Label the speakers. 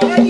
Speaker 1: Bye.